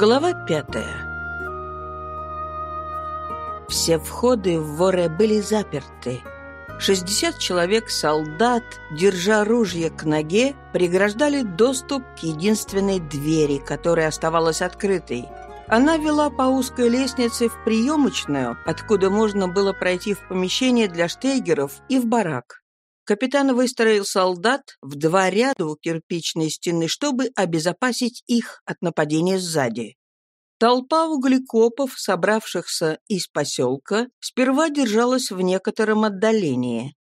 Глава пятая Все входы в Воре были заперты. Шестьдесят человек-солдат, держа ружья к ноге, преграждали доступ к единственной двери, которая оставалась открытой. Она вела по узкой лестнице в приемочную, откуда можно было пройти в помещение для штейгеров и в барак. Капитан выстроил солдат в два ряда у кирпичной стены, чтобы обезопасить их от нападения сзади. Толпа углекопов, собравшихся из поселка, сперва держалась в некотором отдалении.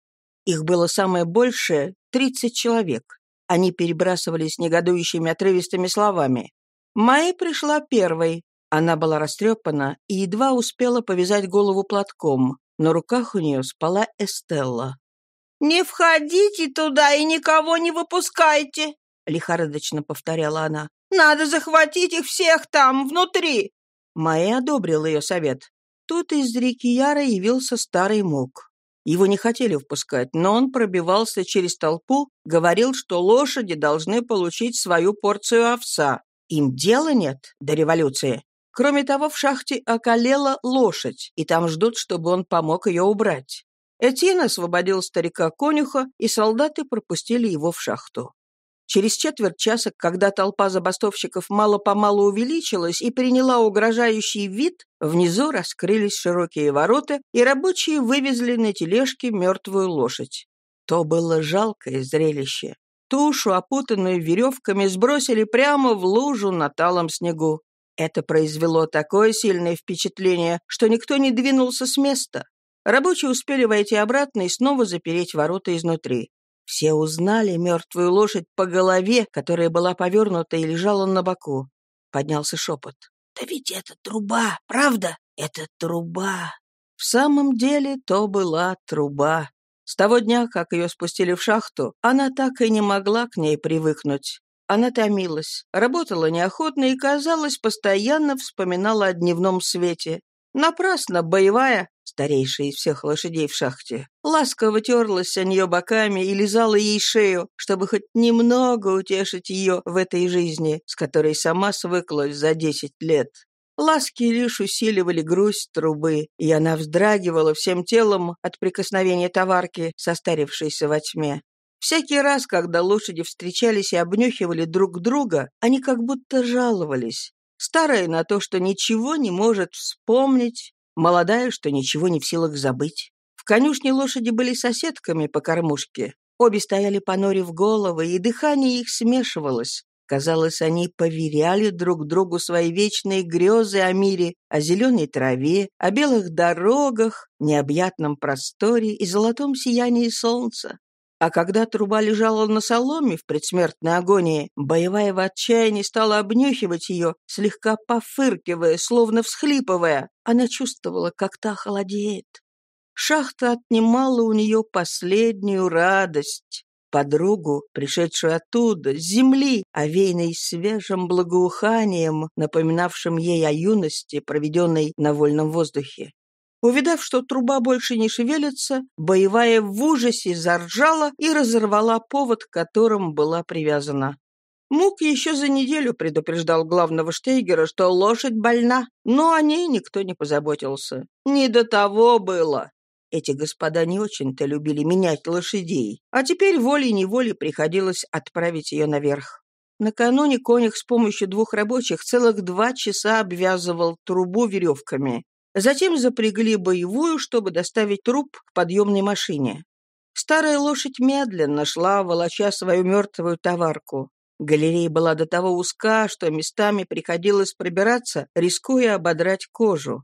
Их было самое большее — 30 человек. Они перебрасывались негодующими отрывистыми словами. Майя пришла первой. Она была растрепана и едва успела повязать голову платком. На руках у нее спала Эстелла. «Не входите туда и никого не выпускайте!» — лихорадочно повторяла она. «Надо захватить их всех там, внутри!» Майя одобрил ее совет. Тут из реки Яра явился старый мук. Его не хотели впускать, но он пробивался через толпу, говорил, что лошади должны получить свою порцию овса. Им дела нет до революции. Кроме того, в шахте околела лошадь, и там ждут, чтобы он помог ее убрать. Этьен освободил старика-конюха, и солдаты пропустили его в шахту. Через четверть часа, когда толпа забастовщиков мало-помалу увеличилась и приняла угрожающий вид, внизу раскрылись широкие ворота, и рабочие вывезли на тележке мертвую лошадь. То было жалкое зрелище. Тушу, опутанную веревками, сбросили прямо в лужу на талом снегу. Это произвело такое сильное впечатление, что никто не двинулся с места. Рабочие успели войти обратно и снова запереть ворота изнутри. Все узнали мертвую лошадь по голове, которая была повернута и лежала на боку. Поднялся шепот. «Да ведь это труба, правда? Это труба!» В самом деле то была труба. С того дня, как ее спустили в шахту, она так и не могла к ней привыкнуть. Она томилась, работала неохотно и, казалось, постоянно вспоминала о дневном свете. Напрасно боевая, старейшая из всех лошадей в шахте, ласково терлась о нее боками и лизала ей шею, чтобы хоть немного утешить ее в этой жизни, с которой сама свыклась за десять лет. Ласки лишь усиливали грусть трубы, и она вздрагивала всем телом от прикосновения товарки, состарившейся во тьме. Всякий раз, когда лошади встречались и обнюхивали друг друга, они как будто жаловались. Старая на то, что ничего не может вспомнить, молодая, что ничего не в силах забыть. В конюшне лошади были соседками по кормушке. Обе стояли понурив головы, и дыхание их смешивалось. Казалось, они поверяли друг другу свои вечные грезы о мире, о зеленой траве, о белых дорогах, необъятном просторе и золотом сиянии солнца. А когда труба лежала на соломе в предсмертной агонии, боевая в отчаянии стала обнюхивать ее, слегка пофыркивая, словно всхлипывая. Она чувствовала, как та холодеет. Шахта отнимала у нее последнюю радость. Подругу, пришедшую оттуда, с земли, овеянной свежим благоуханием, напоминавшим ей о юности, проведенной на вольном воздухе. Увидав, что труба больше не шевелится, боевая в ужасе заржала и разорвала повод, к которым была привязана. Мук еще за неделю предупреждал главного Штейгера, что лошадь больна, но о ней никто не позаботился. Не до того было. Эти господа не очень-то любили менять лошадей, а теперь волей-неволей приходилось отправить ее наверх. Накануне конюх с помощью двух рабочих целых два часа обвязывал трубу веревками, Затем запрягли боевую, чтобы доставить труп к подъемной машине. Старая лошадь медленно шла, волоча свою мертвую товарку. Галерея была до того узка, что местами приходилось пробираться, рискуя ободрать кожу.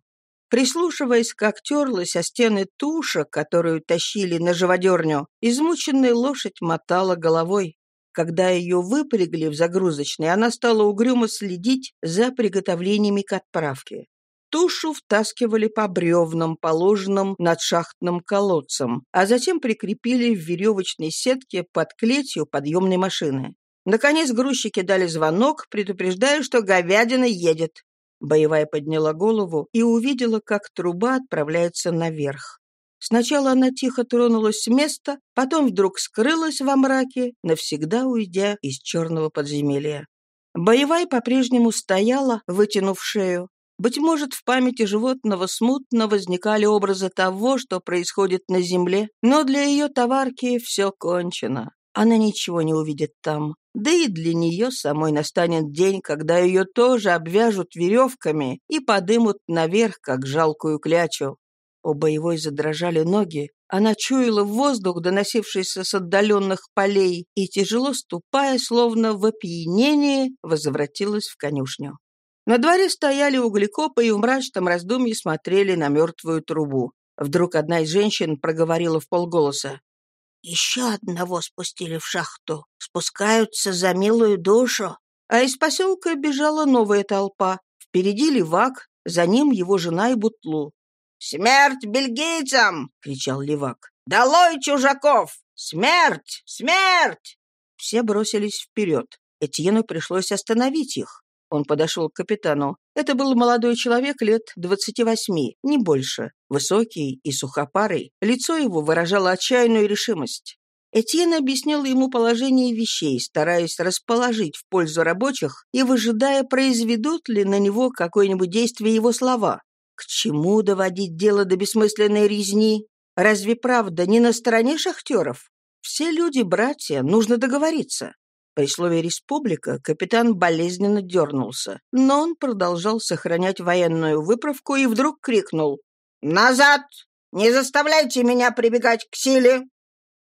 Прислушиваясь, как терлась о стены туша, которую тащили на живодерню, измученная лошадь мотала головой. Когда ее выпрягли в загрузочной, она стала угрюмо следить за приготовлениями к отправке. Тушу втаскивали по бревнам, положенным над шахтным колодцем, а затем прикрепили в веревочной сетке под клетью подъемной машины. Наконец грузчики дали звонок, предупреждая, что говядина едет. Боевая подняла голову и увидела, как труба отправляется наверх. Сначала она тихо тронулась с места, потом вдруг скрылась во мраке, навсегда уйдя из черного подземелья. Боевая по-прежнему стояла, вытянув шею. Быть может, в памяти животного смутно возникали образы того, что происходит на земле, но для ее товарки все кончено. Она ничего не увидит там. Да и для нее самой настанет день, когда ее тоже обвяжут веревками и подымут наверх, как жалкую клячу. У боевой задрожали ноги, она чуяла воздух, доносившийся с отдаленных полей, и, тяжело ступая, словно в опьянении, возвратилась в конюшню. На дворе стояли углекопы и в мрачном раздумье смотрели на мертвую трубу. Вдруг одна из женщин проговорила в полголоса. «Еще одного спустили в шахту. Спускаются за милую душу». А из поселка бежала новая толпа. Впереди левак, за ним его жена и бутлу. «Смерть бельгийцам!» — кричал левак. «Долой чужаков! Смерть! Смерть!» Все бросились вперед. Этьену пришлось остановить их. Он подошел к капитану. Это был молодой человек лет двадцати восьми, не больше. Высокий и сухопарый. Лицо его выражало отчаянную решимость. Этьен объяснил ему положение вещей, стараясь расположить в пользу рабочих и выжидая, произведут ли на него какое-нибудь действие его слова. К чему доводить дело до бессмысленной резни? Разве правда не на стороне шахтеров? Все люди братья, нужно договориться. При слове «республика» капитан болезненно дернулся, но он продолжал сохранять военную выправку и вдруг крикнул «Назад! Не заставляйте меня прибегать к силе!»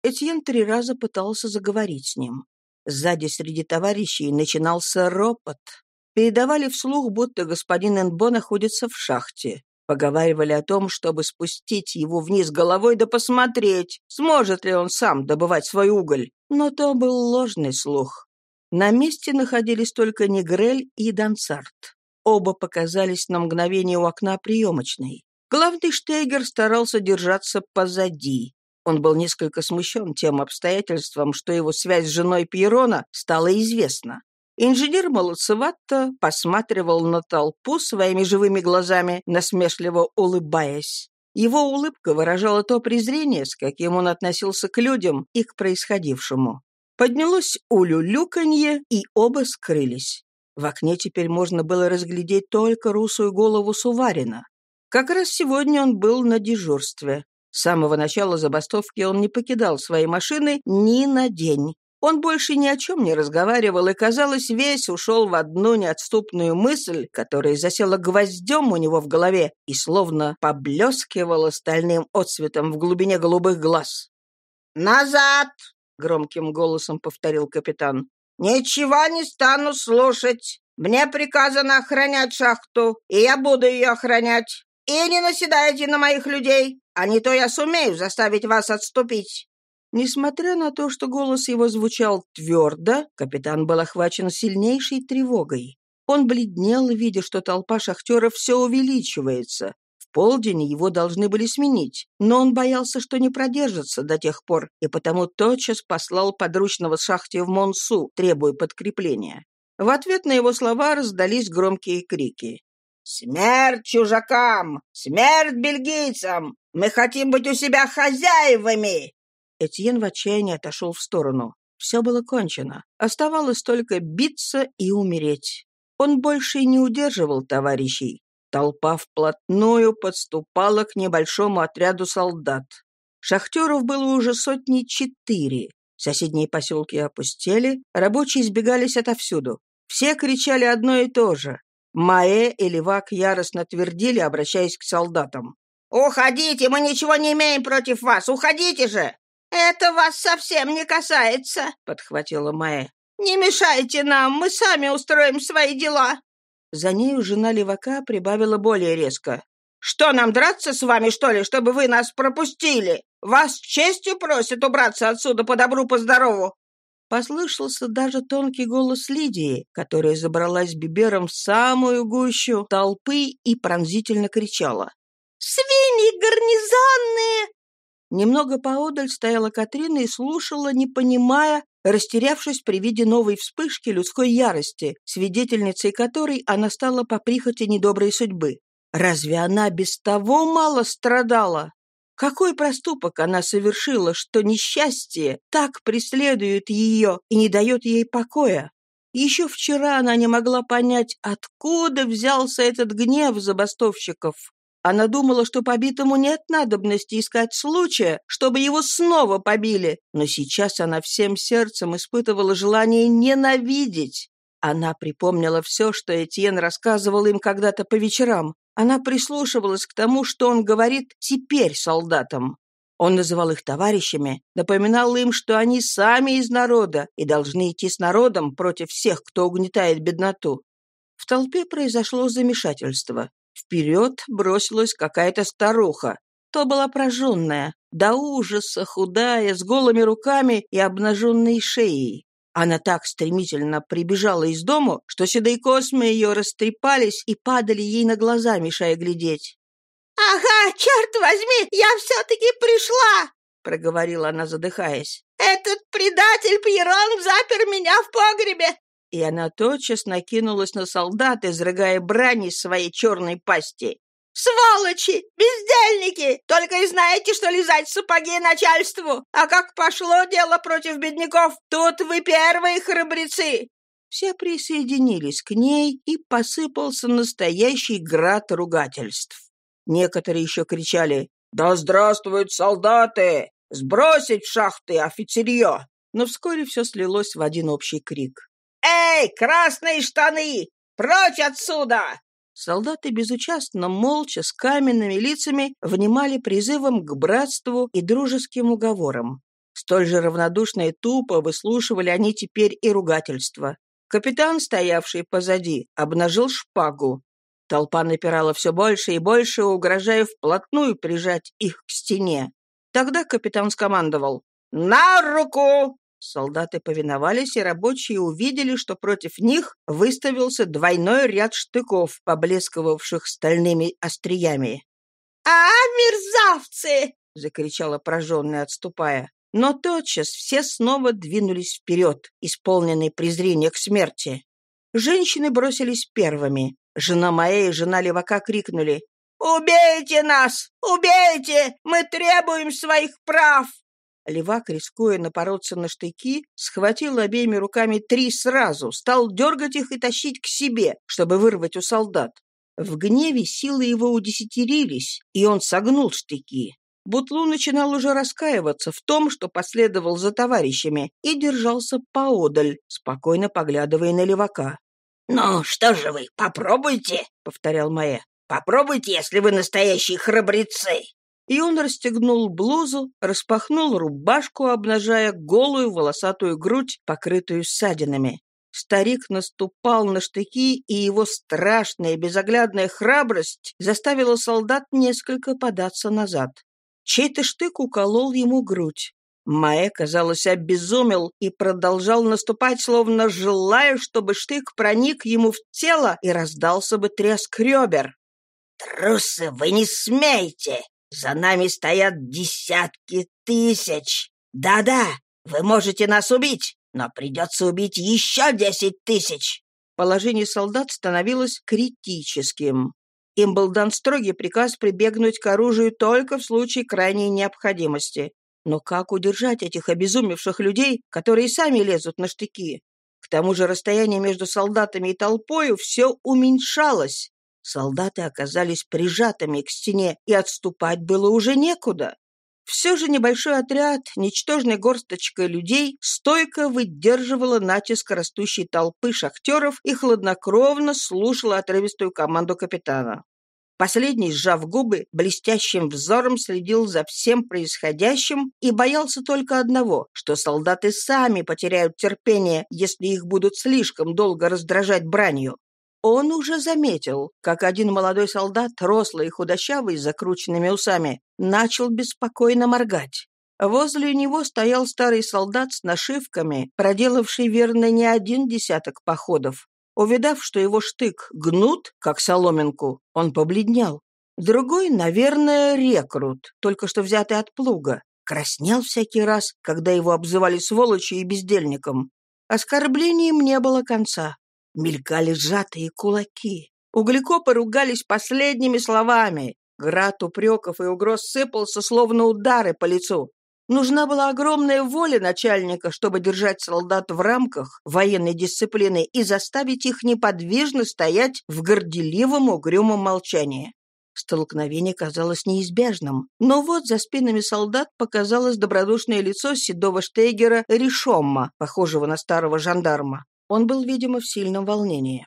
Этьен три раза пытался заговорить с ним. Сзади среди товарищей начинался ропот. Передавали вслух, будто господин Энбо находится в шахте. Поговаривали о том, чтобы спустить его вниз головой да посмотреть, сможет ли он сам добывать свой уголь. Но то был ложный слух. На месте находились только Негрель и Дансарт. Оба показались на мгновение у окна приемочной. Главный Штейгер старался держаться позади. Он был несколько смущен тем обстоятельством, что его связь с женой Пьерона стала известна. Инженер молодцевато посматривал на толпу своими живыми глазами, насмешливо улыбаясь. Его улыбка выражала то презрение, с каким он относился к людям и к происходившему. Поднялось улюлюканье, и оба скрылись. В окне теперь можно было разглядеть только русую голову Суварина. Как раз сегодня он был на дежурстве. С самого начала забастовки он не покидал своей машины ни на день. Он больше ни о чем не разговаривал и, казалось, весь ушел в одну неотступную мысль, которая засела гвоздем у него в голове и словно поблескивала стальным отсветом в глубине голубых глаз. «Назад!» — громким голосом повторил капитан. «Ничего не стану слушать. Мне приказано охранять шахту, и я буду ее охранять. И не наседайте на моих людей, а не то я сумею заставить вас отступить». Несмотря на то, что голос его звучал твердо, капитан был охвачен сильнейшей тревогой. Он бледнел, видя, что толпа шахтеров все увеличивается. В полдень его должны были сменить, но он боялся, что не продержится до тех пор, и потому тотчас послал подручного шахте в Монсу, требуя подкрепления. В ответ на его слова раздались громкие крики. «Смерть чужакам! Смерть бельгийцам! Мы хотим быть у себя хозяевами! Этьен в отчаянии отошел в сторону. Все было кончено. Оставалось только биться и умереть. Он больше не удерживал товарищей. Толпа вплотную подступала к небольшому отряду солдат. Шахтеров было уже сотни четыре. Соседние поселки опустели, рабочие избегались отовсюду. Все кричали одно и то же. Маэ и Левак яростно твердили, обращаясь к солдатам. «Уходите, мы ничего не имеем против вас! Уходите же!» «Это вас совсем не касается», — подхватила Майя. «Не мешайте нам, мы сами устроим свои дела». За нею жена левака прибавила более резко. «Что, нам драться с вами, что ли, чтобы вы нас пропустили? Вас честью просят убраться отсюда по добру, по здорову». Послышался даже тонкий голос Лидии, которая забралась бибером в самую гущу толпы и пронзительно кричала. «Свиньи гарнизонные! Немного поодаль стояла Катрина и слушала, не понимая, растерявшись при виде новой вспышки людской ярости, свидетельницей которой она стала по прихоти недоброй судьбы. Разве она без того мало страдала? Какой проступок она совершила, что несчастье так преследует ее и не дает ей покоя? Еще вчера она не могла понять, откуда взялся этот гнев забастовщиков. Она думала, что побитому нет надобности искать случая, чтобы его снова побили, но сейчас она всем сердцем испытывала желание ненавидеть. Она припомнила все, что Этьен рассказывал им когда-то по вечерам. Она прислушивалась к тому, что он говорит теперь солдатам. Он называл их товарищами, напоминал им, что они сами из народа и должны идти с народом против всех, кто угнетает бедноту. В толпе произошло замешательство. Вперед бросилась какая-то старуха. То была прожженная, до ужаса худая, с голыми руками и обнаженной шеей. Она так стремительно прибежала из дому, что седые космы ее растрепались и падали ей на глаза, мешая глядеть. «Ага, черт возьми, я все-таки пришла!» — проговорила она, задыхаясь. «Этот предатель Пьерон запер меня в погребе и она тотчас накинулась на солдат, изрыгая брань из своей черной пасти. «Сволочи! Бездельники! Только и знаете, что лизать сапоги начальству! А как пошло дело против бедняков, тут вы первые храбрецы!» Все присоединились к ней, и посыпался настоящий град ругательств. Некоторые еще кричали «Да здравствуют солдаты! Сбросить в шахты офицерье!» Но вскоре все слилось в один общий крик. «Эй, красные штаны! Прочь отсюда!» Солдаты безучастно, молча, с каменными лицами внимали призывам к братству и дружеским уговорам. Столь же равнодушно и тупо выслушивали они теперь и ругательства. Капитан, стоявший позади, обнажил шпагу. Толпа напирала все больше и больше, угрожая вплотную прижать их к стене. Тогда капитан скомандовал «На руку!» Солдаты повиновались, и рабочие увидели, что против них выставился двойной ряд штыков, поблескивавших стальными остриями. «А, мерзавцы!» — закричала пораженная, отступая. Но тотчас все снова двинулись вперед, исполненные презрения к смерти. Женщины бросились первыми. Жена моя и жена левака крикнули «Убейте нас! Убейте! Мы требуем своих прав!» Левак, рискуя напороться на штыки, схватил обеими руками три сразу, стал дергать их и тащить к себе, чтобы вырвать у солдат. В гневе силы его удесятерились, и он согнул штыки. Бутлу начинал уже раскаиваться в том, что последовал за товарищами, и держался поодаль, спокойно поглядывая на левака. «Ну, что же вы, попробуйте», — повторял Маэ. «Попробуйте, если вы настоящие храбрецы. И он расстегнул блузу, распахнул рубашку, обнажая голую волосатую грудь, покрытую ссадинами. Старик наступал на штыки, и его страшная безоглядная храбрость заставила солдат несколько податься назад. Чей-то штык уколол ему грудь. Маэ, казалось, обезумел и продолжал наступать, словно желая, чтобы штык проник ему в тело и раздался бы треск ребер. «Трусы, вы не смеете!» За нами стоят десятки тысяч. Да-да, вы можете нас убить, но придется убить еще десять тысяч». Положение солдат становилось критическим. Им был дан строгий приказ прибегнуть к оружию только в случае крайней необходимости. Но как удержать этих обезумевших людей, которые сами лезут на штыки? К тому же расстояние между солдатами и толпою все уменьшалось. Солдаты оказались прижатыми к стене, и отступать было уже некуда. Все же небольшой отряд, ничтожной горсточкой людей, стойко выдерживала натиск растущей толпы шахтеров и хладнокровно слушала отрывистую команду капитана. Последний, сжав губы, блестящим взором следил за всем происходящим и боялся только одного, что солдаты сами потеряют терпение, если их будут слишком долго раздражать бранью. Он уже заметил, как один молодой солдат, рослый и худощавый, с закрученными усами, начал беспокойно моргать. Возле него стоял старый солдат с нашивками, проделавший верно не один десяток походов. Увидав, что его штык гнут, как соломинку, он побледнел. Другой, наверное, рекрут, только что взятый от плуга. Краснел всякий раз, когда его обзывали сволочью и бездельником. Оскорблением не было конца. Мелькали сжатые кулаки. Углекопы ругались последними словами. Град упреков и угроз сыпался, словно удары по лицу. Нужна была огромная воля начальника, чтобы держать солдат в рамках военной дисциплины и заставить их неподвижно стоять в горделивом угрюмом молчании. Столкновение казалось неизбежным, но вот за спинами солдат показалось добродушное лицо седого штейгера Ришомма, похожего на старого жандарма. Он был, видимо, в сильном волнении.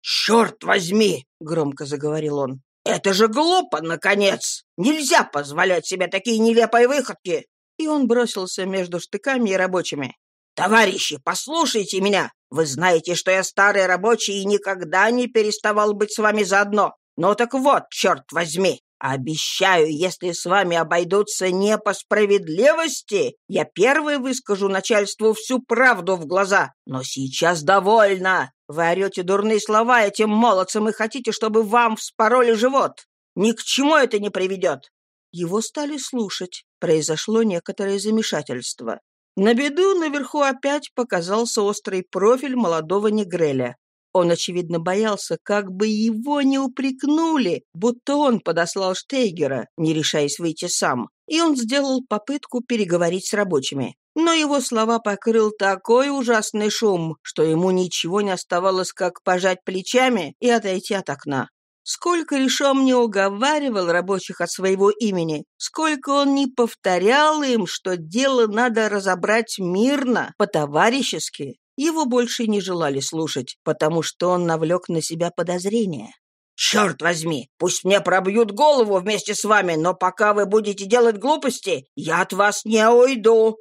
«Черт возьми!» — громко заговорил он. «Это же глупо, наконец! Нельзя позволять себе такие нелепые выходки! и он бросился между штыками и рабочими. «Товарищи, послушайте меня! Вы знаете, что я старый рабочий и никогда не переставал быть с вами заодно. Ну так вот, черт возьми, обещаю, если с вами обойдутся не по справедливости, я первый выскажу начальству всю правду в глаза. Но сейчас довольно. Вы орете дурные слова этим молодцам и хотите, чтобы вам вспороли живот. Ни к чему это не приведет. Его стали слушать. Произошло некоторое замешательство. На беду наверху опять показался острый профиль молодого Негреля. Он, очевидно, боялся, как бы его не упрекнули, будто он подослал Штейгера, не решаясь выйти сам, и он сделал попытку переговорить с рабочими. Но его слова покрыл такой ужасный шум, что ему ничего не оставалось, как пожать плечами и отойти от окна. Сколько Ришом не уговаривал рабочих от своего имени, сколько он не повторял им, что дело надо разобрать мирно, по-товарищески, его больше не желали слушать, потому что он навлек на себя подозрения. «Черт возьми! Пусть мне пробьют голову вместе с вами, но пока вы будете делать глупости, я от вас не уйду!»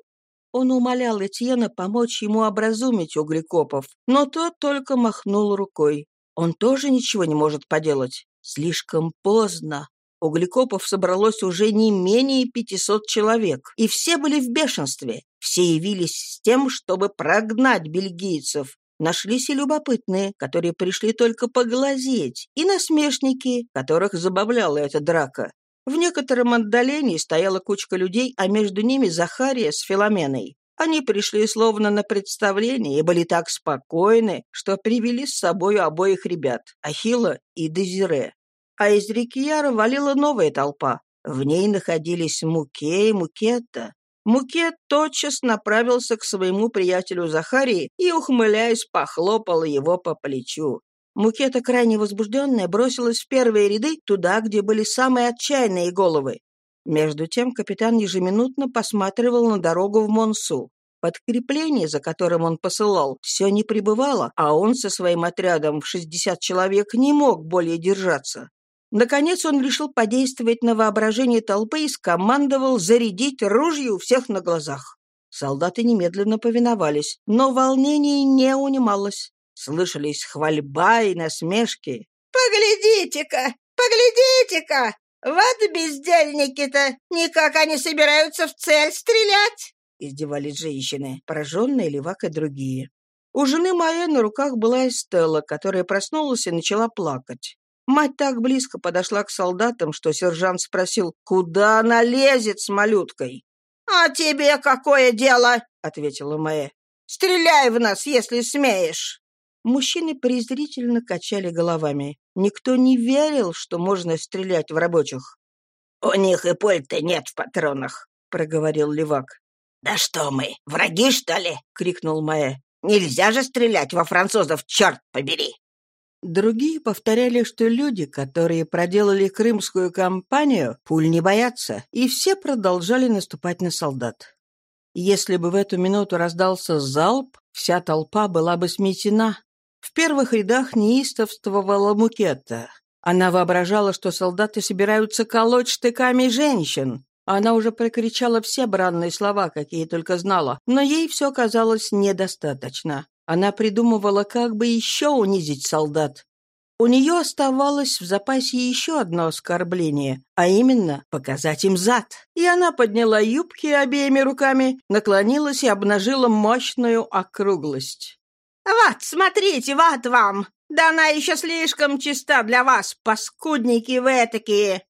Он умолял Этьена помочь ему образумить углекопов, но тот только махнул рукой. Он тоже ничего не может поделать. Слишком поздно. У Гликопов собралось уже не менее 500 человек, и все были в бешенстве. Все явились с тем, чтобы прогнать бельгийцев. Нашлись и любопытные, которые пришли только поглазеть, и насмешники, которых забавляла эта драка. В некотором отдалении стояла кучка людей, а между ними Захария с Филоменой. Они пришли словно на представление и были так спокойны, что привели с собой обоих ребят — Ахилла и Дезире. А из реки Яра валила новая толпа. В ней находились Муке и Мукетта. Мукет тотчас направился к своему приятелю Захарии и, ухмыляясь, похлопал его по плечу. Мукета, крайне возбужденная, бросилась в первые ряды, туда, где были самые отчаянные головы. Между тем капитан ежеминутно посматривал на дорогу в Монсу. Подкрепление, за которым он посылал, все не прибывало, а он со своим отрядом в 60 человек не мог более держаться. Наконец он решил подействовать на воображение толпы и скомандовал зарядить ружья у всех на глазах. Солдаты немедленно повиновались, но волнение не унималось. Слышались хвальба и насмешки. «Поглядите-ка! Поглядите-ка! «Вот бездельники-то! Никак они собираются в цель стрелять!» Издевались женщины, пораженные Левак и другие. У жены Майя на руках была Эстелла, которая проснулась и начала плакать. Мать так близко подошла к солдатам, что сержант спросил, куда она лезет с малюткой. «А тебе какое дело?» — ответила Майя. «Стреляй в нас, если смеешь!» Мужчины презрительно качали головами. Никто не верил, что можно стрелять в рабочих. «У них и польта нет в патронах», — проговорил Левак. «Да что мы, враги, что ли?» — крикнул Маэ. «Нельзя же стрелять во французов, черт побери!» Другие повторяли, что люди, которые проделали крымскую кампанию, пуль не боятся, и все продолжали наступать на солдат. Если бы в эту минуту раздался залп, вся толпа была бы сметена. В первых рядах неистовствовала Мукетта. Она воображала, что солдаты собираются колоть штыками женщин. Она уже прокричала все бранные слова, какие только знала, но ей все казалось недостаточно. Она придумывала, как бы еще унизить солдат. У нее оставалось в запасе еще одно оскорбление, а именно показать им зад. И она подняла юбки обеими руками, наклонилась и обнажила мощную округлость. «Вот, смотрите, вот вам! Да она еще слишком чиста для вас, паскудники вы такие!»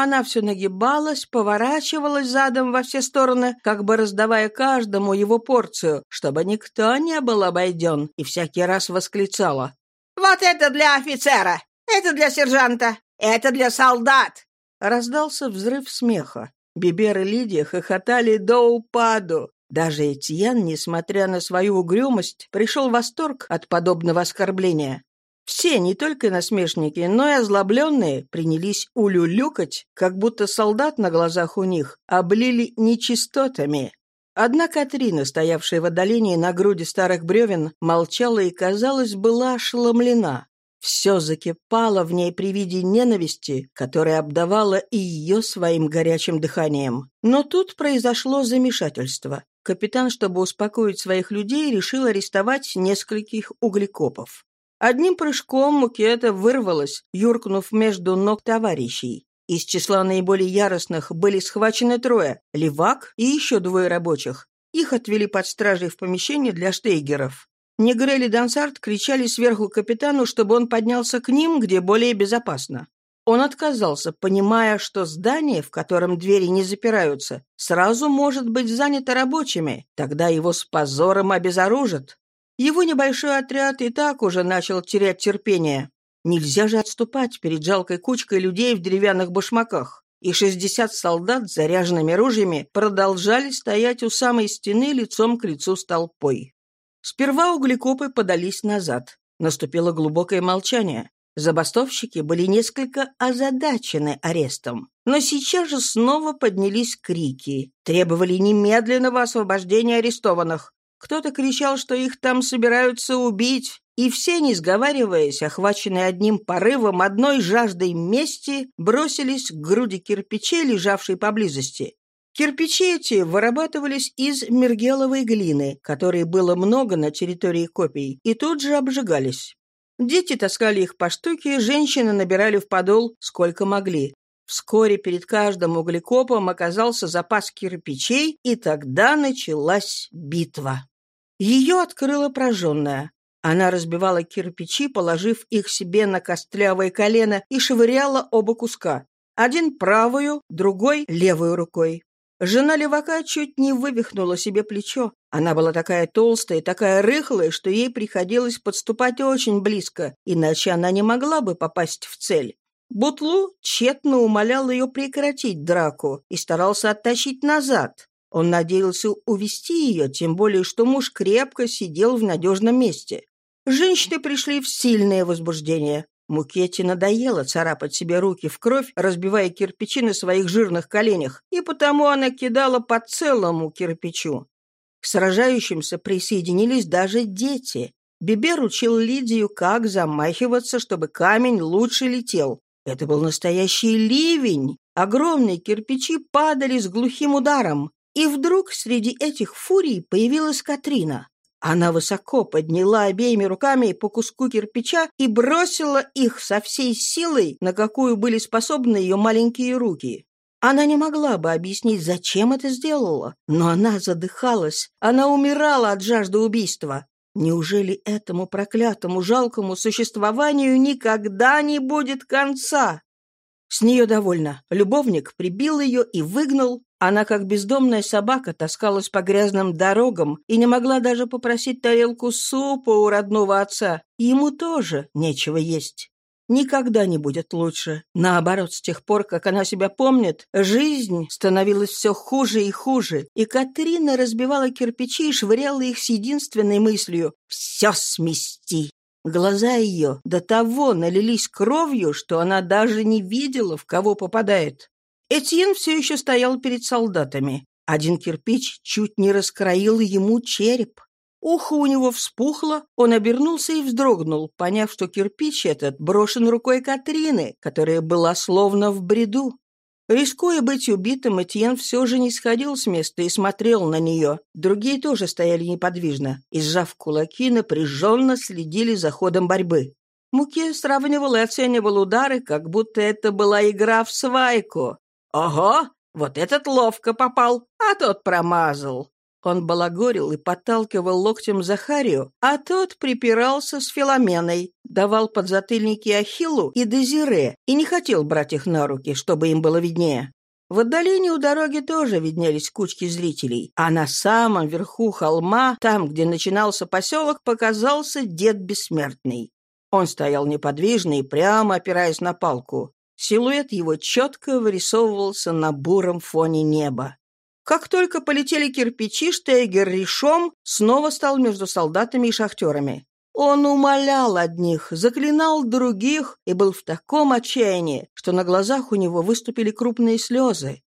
Она все нагибалась, поворачивалась задом во все стороны, как бы раздавая каждому его порцию, чтобы никто не был обойден, и всякий раз восклицала. «Вот это для офицера! Это для сержанта! Это для солдат!» Раздался взрыв смеха. Бибер и Лидия хохотали до упаду. Даже Этьен, несмотря на свою угрюмость, пришел в восторг от подобного оскорбления. Все, не только насмешники, но и озлобленные, принялись улюлюкать, как будто солдат на глазах у них облили нечистотами. Одна Катрина, стоявшая в отдалении на груди старых бревен, молчала и, казалось, была ошеломлена. Все закипало в ней при виде ненависти, которая обдавала и ее своим горячим дыханием. Но тут произошло замешательство. Капитан, чтобы успокоить своих людей, решил арестовать нескольких углекопов. Одним прыжком Мукета вырвалась, юркнув между ног товарищей. Из числа наиболее яростных были схвачены трое — левак и еще двое рабочих. Их отвели под стражей в помещение для штейгеров. Негрель и Дансарт кричали сверху капитану, чтобы он поднялся к ним, где более безопасно. Он отказался, понимая, что здание, в котором двери не запираются, сразу может быть занято рабочими, тогда его с позором обезоружат. Его небольшой отряд и так уже начал терять терпение. Нельзя же отступать перед жалкой кучкой людей в деревянных башмаках. И шестьдесят солдат с заряженными ружьями продолжали стоять у самой стены лицом к лицу с толпой. Сперва углекопы подались назад. Наступило глубокое молчание. Забастовщики были несколько озадачены арестом. Но сейчас же снова поднялись крики. Требовали немедленного освобождения арестованных. Кто-то кричал, что их там собираются убить. И все, не сговариваясь, охваченные одним порывом, одной жаждой мести, бросились к груди кирпичей, лежавшей поблизости. Кирпичи эти вырабатывались из мергеловой глины, которой было много на территории копий, и тут же обжигались. Дети таскали их по штуке, женщины набирали в подол сколько могли. Вскоре перед каждым углекопом оказался запас кирпичей, и тогда началась битва. Ее открыла прожженная. Она разбивала кирпичи, положив их себе на костлявое колено, и швыряла оба куска. Один правую, другой левую рукой. Жена левака чуть не вывихнула себе плечо. Она была такая толстая, такая рыхлая, что ей приходилось подступать очень близко, иначе она не могла бы попасть в цель. Бутлу тщетно умолял ее прекратить драку и старался оттащить назад. Он надеялся увести ее, тем более, что муж крепко сидел в надежном месте. Женщины пришли в сильное возбуждение. Мукете надоело царапать себе руки в кровь, разбивая кирпичи на своих жирных коленях, и потому она кидала по целому кирпичу. К сражающимся присоединились даже дети. Бибер учил Лидию, как замахиваться, чтобы камень лучше летел. Это был настоящий ливень. Огромные кирпичи падали с глухим ударом. И вдруг среди этих фурий появилась Катрина. Она высоко подняла обеими руками по куску кирпича и бросила их со всей силой, на какую были способны ее маленькие руки. Она не могла бы объяснить, зачем это сделала, но она задыхалась, она умирала от жажды убийства. Неужели этому проклятому жалкому существованию никогда не будет конца? С нее довольно. Любовник прибил ее и выгнал, она, как бездомная собака, таскалась по грязным дорогам и не могла даже попросить тарелку супа у родного отца. Ему тоже нечего есть. Никогда не будет лучше. Наоборот, с тех пор, как она себя помнит, жизнь становилась все хуже и хуже, и Катрина разбивала кирпичи и швыряла их с единственной мыслью «все смести». Глаза ее до того налились кровью, что она даже не видела, в кого попадает. Этьен все еще стоял перед солдатами. Один кирпич чуть не раскроил ему череп. Ухо у него вспухло, он обернулся и вздрогнул, поняв, что кирпич этот брошен рукой Катрины, которая была словно в бреду. Рискуя быть убитым, Этьен все же не сходил с места и смотрел на нее. Другие тоже стояли неподвижно и, сжав кулаки, напряженно следили за ходом борьбы. Муке сравнивал и оценивал удары, как будто это была игра в свайку. «Ого, вот этот ловко попал, а тот промазал». Он балагорил и подталкивал локтем Захарию, а тот припирался с Филоменой, давал подзатыльники Ахиллу и Дезире и не хотел брать их на руки, чтобы им было виднее. В отдалении у дороги тоже виднелись кучки зрителей, а на самом верху холма, там, где начинался поселок, показался дед бессмертный. Он стоял неподвижно и прямо опираясь на палку. Силуэт его четко вырисовывался на буром фоне неба. Как только полетели кирпичи, Штейгер решом снова стал между солдатами и шахтерами. Он умолял одних, заклинал других и был в таком отчаянии, что на глазах у него выступили крупные слезы.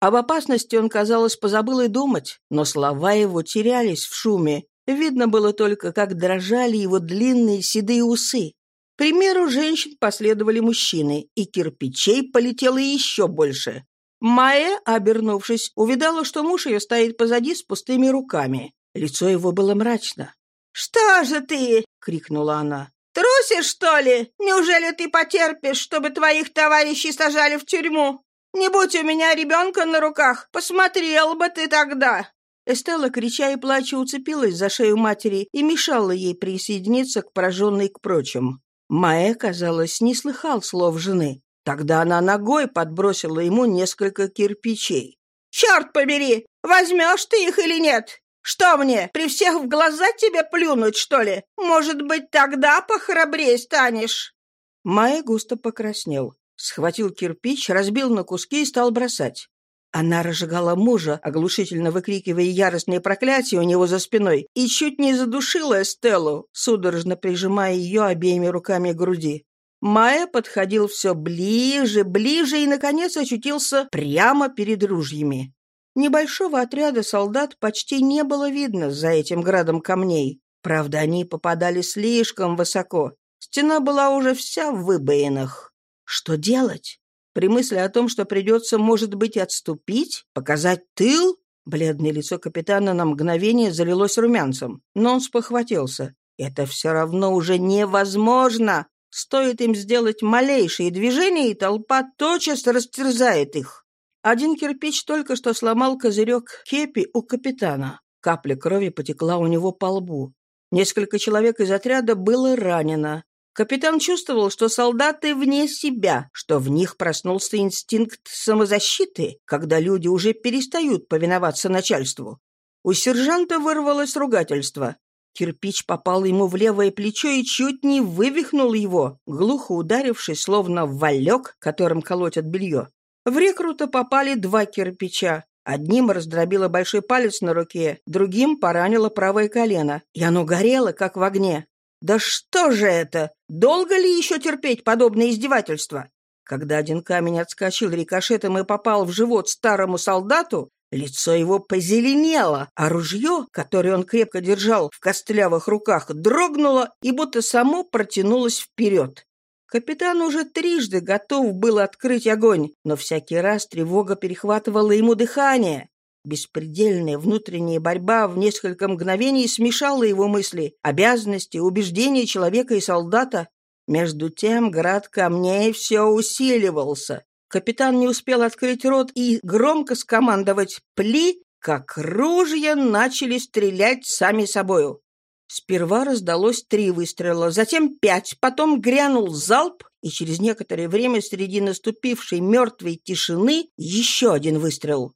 Об опасности он, казалось, позабыл и думать, но слова его терялись в шуме. Видно было только, как дрожали его длинные седые усы. К примеру женщин последовали мужчины, и кирпичей полетело еще больше. Майя, обернувшись, увидала, что муж ее стоит позади с пустыми руками. Лицо его было мрачно. «Что же ты?» — крикнула она. «Трусишь, что ли? Неужели ты потерпишь, чтобы твоих товарищей сажали в тюрьму? Не будь у меня ребенка на руках, посмотрел бы ты тогда!» Эстелла, крича и плача, уцепилась за шею матери и мешала ей присоединиться к пораженной к прочим. Маэ, казалось, не слыхал слов жены. Тогда она ногой подбросила ему несколько кирпичей. «Черт побери! Возьмешь ты их или нет? Что мне, при всех в глаза тебе плюнуть, что ли? Может быть, тогда похрабрее станешь?» Майя густо покраснел. Схватил кирпич, разбил на куски и стал бросать. Она разжигала мужа, оглушительно выкрикивая яростные проклятия у него за спиной, и чуть не задушила Эстеллу, судорожно прижимая ее обеими руками к груди. Майя подходил все ближе, ближе и, наконец, очутился прямо перед ружьями. Небольшого отряда солдат почти не было видно за этим градом камней. Правда, они попадали слишком высоко. Стена была уже вся в выбоинах. Что делать? При мысли о том, что придется, может быть, отступить, показать тыл, бледное лицо капитана на мгновение залилось румянцем, но он спохватился. Это все равно уже невозможно. Стоит им сделать малейшие движения, и толпа тотчас растерзает их. Один кирпич только что сломал козырек кепи у капитана. Капля крови потекла у него по лбу. Несколько человек из отряда было ранено. Капитан чувствовал, что солдаты вне себя, что в них проснулся инстинкт самозащиты, когда люди уже перестают повиноваться начальству. У сержанта вырвалось ругательство. Кирпич попал ему в левое плечо и чуть не вывихнул его, глухо ударившись, словно валек, которым колотят белье. В рекрута попали два кирпича. Одним раздробило большой палец на руке, другим поранило правое колено, и оно горело, как в огне. Да что же это? Долго ли еще терпеть подобное издевательство? Когда один камень отскочил рикошетом и попал в живот старому солдату, лицо его позеленело, а ружье, которое он крепко держал в костлявых руках, дрогнуло и будто само протянулось вперед. Капитан уже трижды готов был открыть огонь, но всякий раз тревога перехватывала ему дыхание. Беспредельная внутренняя борьба в несколько мгновений смешала его мысли, обязанности, убеждения человека и солдата. Между тем град камней все усиливался. Капитан не успел открыть рот и громко скомандовать «Пли!», как ружья начали стрелять сами собою. Сперва раздалось три выстрела, затем пять, потом грянул залп, и через некоторое время среди наступившей мертвой тишины еще один выстрел.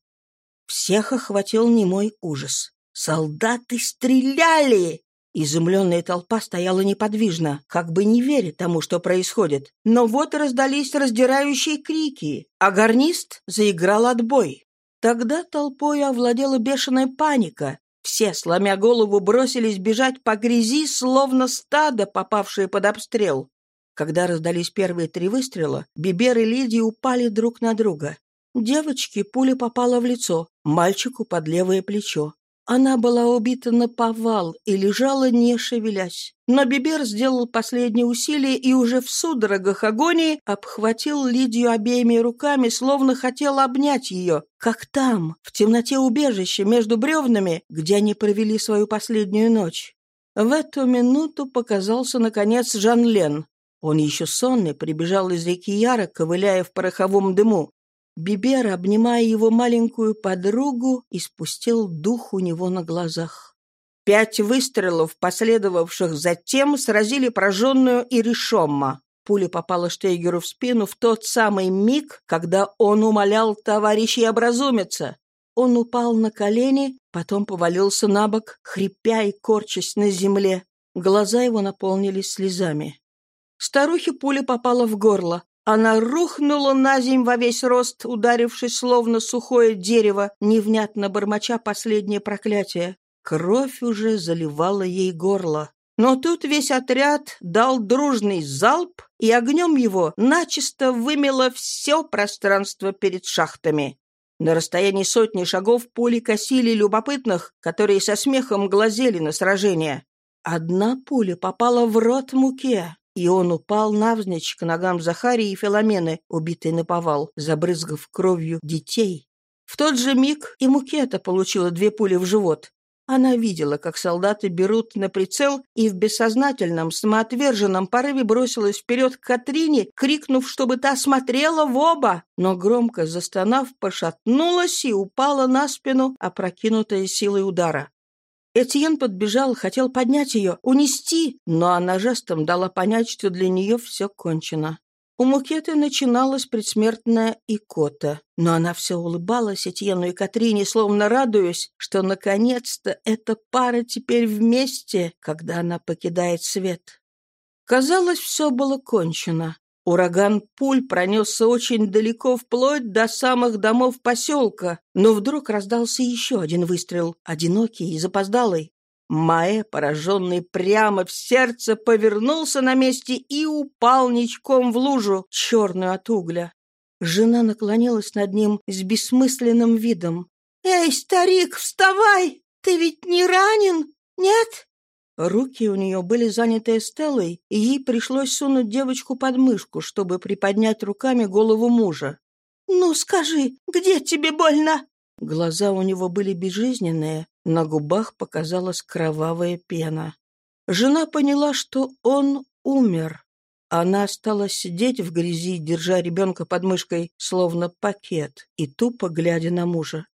Всех охватил немой ужас. Солдаты стреляли! Изумленная толпа стояла неподвижно, как бы не веря тому, что происходит. Но вот раздались раздирающие крики, а гарнист заиграл отбой. Тогда толпой овладела бешеная паника. Все, сломя голову, бросились бежать по грязи, словно стадо, попавшее под обстрел. Когда раздались первые три выстрела, Бибер и Лидия упали друг на друга. Девочке пуля попала в лицо, мальчику под левое плечо. Она была убита на повал и лежала, не шевелясь. Но Бибер сделал последнее усилие и уже в судорогах агонии обхватил Лидию обеими руками, словно хотел обнять ее, как там, в темноте убежища между бревнами, где они провели свою последнюю ночь. В эту минуту показался, наконец, Жан-Лен. Он еще сонный прибежал из реки Яра, ковыляя в пороховом дыму. Бибер, обнимая его маленькую подругу, испустил дух у него на глазах. Пять выстрелов, последовавших затем, сразили пораженную Иришомма. Пуля попала Штейгеру в спину в тот самый миг, когда он умолял товарищей образумиться. Он упал на колени, потом повалился на бок, хрипя и корчась на земле. Глаза его наполнились слезами. Старухе пуля попала в горло. Она рухнула на земь во весь рост, ударившись словно сухое дерево, невнятно бормоча последнее проклятие. Кровь уже заливала ей горло. Но тут весь отряд дал дружный залп, и огнем его начисто вымело все пространство перед шахтами. На расстоянии сотни шагов пули косили любопытных, которые со смехом глазели на сражение. Одна пуля попала в рот муке, и он упал навзничь к ногам Захарии и Филомены, убитой наповал, забрызгав кровью детей. В тот же миг и Мукета получила две пули в живот. Она видела, как солдаты берут на прицел и в бессознательном, самоотверженном порыве бросилась вперед к Катрине, крикнув, чтобы та смотрела в оба, но громко застонав, пошатнулась и упала на спину, опрокинутая силой удара. Этьен подбежал, хотел поднять ее, унести, но она жестом дала понять, что для нее все кончено. У Мукеты начиналась предсмертная икота, но она все улыбалась Этьену и Катрине, словно радуясь, что наконец-то эта пара теперь вместе, когда она покидает свет. Казалось, все было кончено. Ураган пуль пронесся очень далеко, вплоть до самых домов поселка, но вдруг раздался еще один выстрел, одинокий и запоздалый. Маэ, пораженный прямо в сердце, повернулся на месте и упал ничком в лужу, черную от угля. Жена наклонилась над ним с бессмысленным видом. «Эй, старик, вставай! Ты ведь не ранен? Нет?» Руки у нее были заняты Эстеллой, и ей пришлось сунуть девочку под мышку, чтобы приподнять руками голову мужа. «Ну, скажи, где тебе больно?» Глаза у него были безжизненные, на губах показалась кровавая пена. Жена поняла, что он умер. Она стала сидеть в грязи, держа ребенка под мышкой, словно пакет, и тупо глядя на мужа.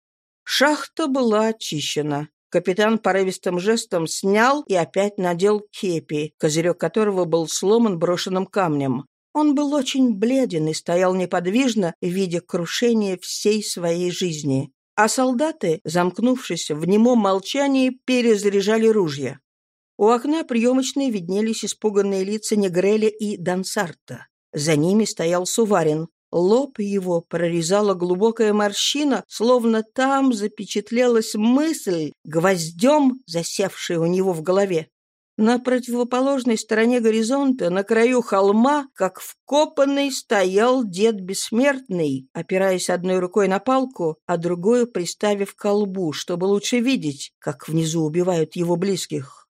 Шахта была очищена. Капитан порывистым жестом снял и опять надел кепи, козырек которого был сломан брошенным камнем. Он был очень бледен и стоял неподвижно, видя крушение всей своей жизни а солдаты, замкнувшись в немом молчании, перезаряжали ружья. У окна приемочной виднелись испуганные лица Негреля и Дансарта. За ними стоял Суварин. Лоб его прорезала глубокая морщина, словно там запечатлелась мысль, гвоздем засевшая у него в голове. На противоположной стороне горизонта, на краю холма, как вкопанный, стоял дед бессмертный, опираясь одной рукой на палку, а другой приставив к колбу, чтобы лучше видеть, как внизу убивают его близких.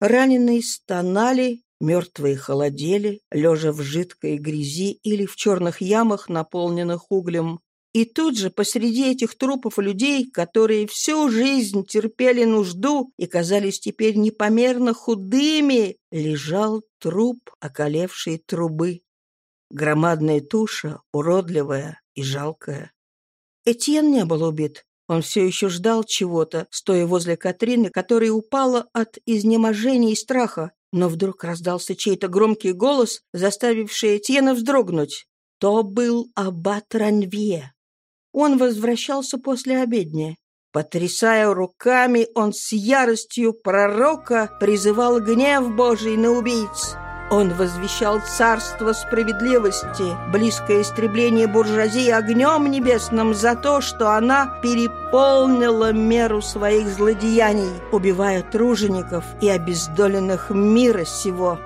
Раненые стонали, мертвые холодели, лежа в жидкой грязи или в черных ямах, наполненных углем. И тут же посреди этих трупов людей, которые всю жизнь терпели нужду и казались теперь непомерно худыми, лежал труп околевшей трубы. Громадная туша, уродливая и жалкая. Этьен не был убит. Он все еще ждал чего-то, стоя возле Катрины, которая упала от изнеможения и страха. Но вдруг раздался чей-то громкий голос, заставивший Этьена вздрогнуть. То был аббат Ранвье. Он возвращался после обедни. Потрясая руками, он с яростью пророка призывал гнев Божий на убийц. Он возвещал царство справедливости, близкое истребление буржуазии огнем небесным за то, что она переполнила меру своих злодеяний, убивая тружеников и обездоленных мира сего.